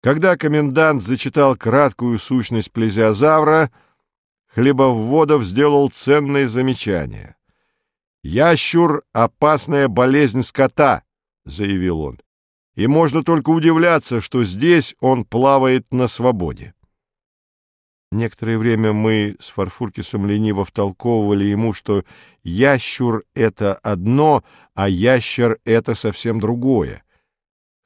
Когда комендант зачитал краткую сущность плезиозавра, Хлебоводов сделал ценное замечание. «Ящур — опасная болезнь скота», — заявил он, — «и можно только удивляться, что здесь он плавает на свободе». Некоторое время мы с Фарфуркисом лениво втолковывали ему, что ящур — это одно, а ящер — это совсем другое.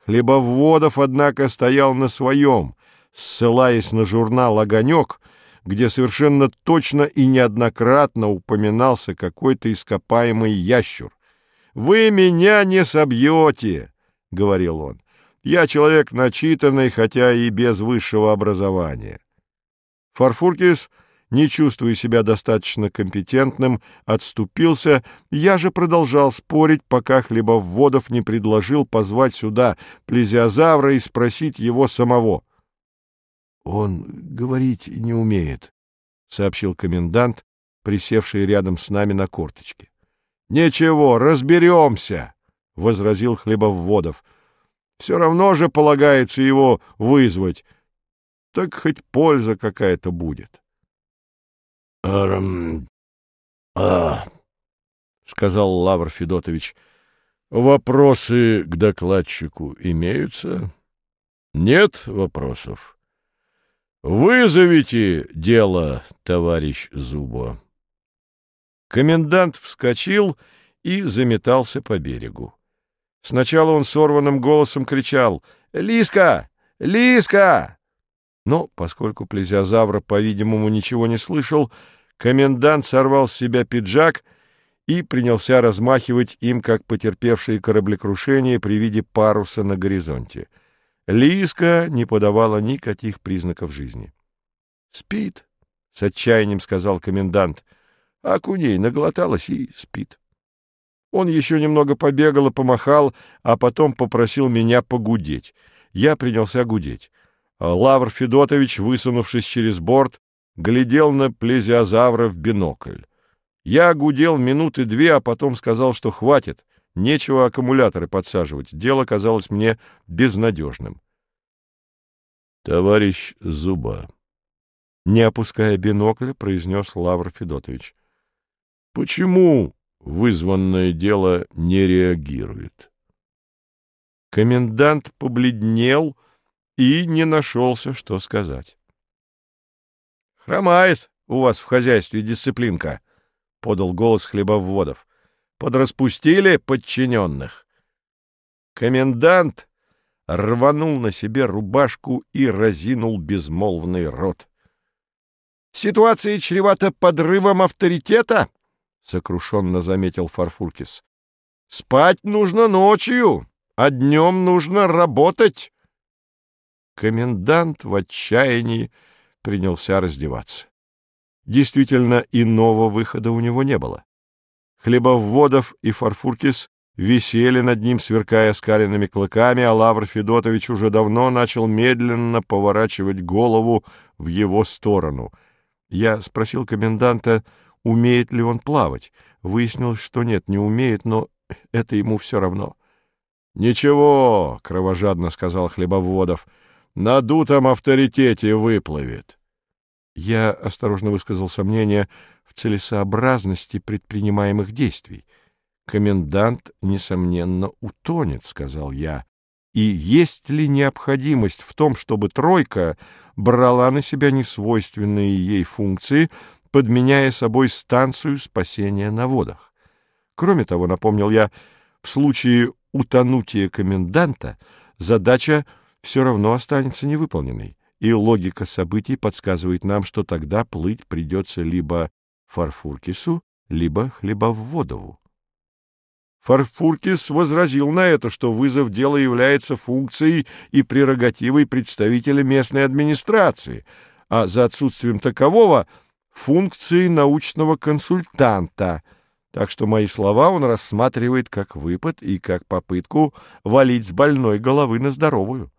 Хлебоводов, однако, стоял на своем, ссылаясь на журнал «Огонек», где совершенно точно и неоднократно упоминался какой-то ископаемый ящур. «Вы меня не собьете», — говорил он. «Я человек начитанный, хотя и без высшего образования». Фарфуркис, не чувствуя себя достаточно компетентным, отступился, я же продолжал спорить, пока Хлебоводов не предложил позвать сюда плезиозавра и спросить его самого. — Он говорить не умеет, — сообщил комендант, присевший рядом с нами на корточке. — Ничего, разберемся, — возразил Хлебоводов. — Все равно же полагается его вызвать так хоть польза какая-то будет. — А, — сказал Лавр Федотович, — вопросы к докладчику имеются? — Нет вопросов. — Вызовите дело, товарищ Зубо. Комендант вскочил и заметался по берегу. Сначала он сорванным голосом кричал «Лиска! Лиска!» Но, поскольку плезиозавра, по-видимому, ничего не слышал, комендант сорвал с себя пиджак и принялся размахивать им, как потерпевшие кораблекрушение при виде паруса на горизонте. Лиска не подавала никаких признаков жизни. — Спит, — с отчаянием сказал комендант. А куней наглоталась и спит. Он еще немного побегал и помахал, а потом попросил меня погудеть. Я принялся гудеть. Лавр Федотович, высунувшись через борт, глядел на плезиозавра в бинокль. Я гудел минуты две, а потом сказал, что хватит, нечего аккумуляторы подсаживать. Дело казалось мне безнадежным. — Товарищ Зуба, — не опуская бинокля, произнес Лавр Федотович, — почему вызванное дело не реагирует? Комендант побледнел и не нашелся, что сказать. — Хромает у вас в хозяйстве дисциплинка, — подал голос хлебоводов. — Подраспустили подчиненных. Комендант рванул на себе рубашку и разинул безмолвный рот. — Ситуация чревата подрывом авторитета, — сокрушенно заметил Фарфуркис. — Спать нужно ночью, а днем нужно работать. Комендант в отчаянии принялся раздеваться. Действительно, иного выхода у него не было. Хлебоводов и Фарфуркис висели над ним, сверкая скаленными клыками, а Лавр Федотович уже давно начал медленно поворачивать голову в его сторону. Я спросил коменданта, умеет ли он плавать. Выяснилось, что нет, не умеет, но это ему все равно. — Ничего, — кровожадно сказал Хлебоводов, — на дутом авторитете выплывет. Я осторожно высказал сомнение в целесообразности предпринимаемых действий. Комендант, несомненно, утонет, — сказал я. И есть ли необходимость в том, чтобы тройка брала на себя несвойственные ей функции, подменяя собой станцию спасения на водах? Кроме того, напомнил я, в случае утонутия коменданта задача — все равно останется невыполненной, и логика событий подсказывает нам, что тогда плыть придется либо Фарфуркису, либо Хлебоводову. Фарфуркис возразил на это, что вызов дела является функцией и прерогативой представителя местной администрации, а за отсутствием такового — функцией научного консультанта, так что мои слова он рассматривает как выпад и как попытку валить с больной головы на здоровую.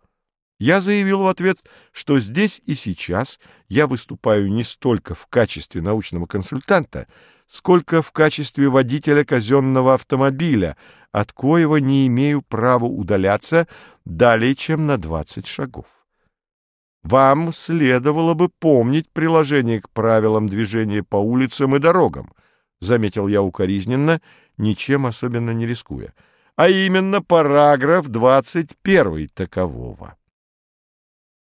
Я заявил в ответ, что здесь и сейчас я выступаю не столько в качестве научного консультанта, сколько в качестве водителя казенного автомобиля, от коего не имею права удаляться далее, чем на 20 шагов. вам следовало бы помнить приложение к правилам движения по улицам и дорогам, заметил я укоризненно, ничем особенно не рискуя, а именно параграф 21 такового.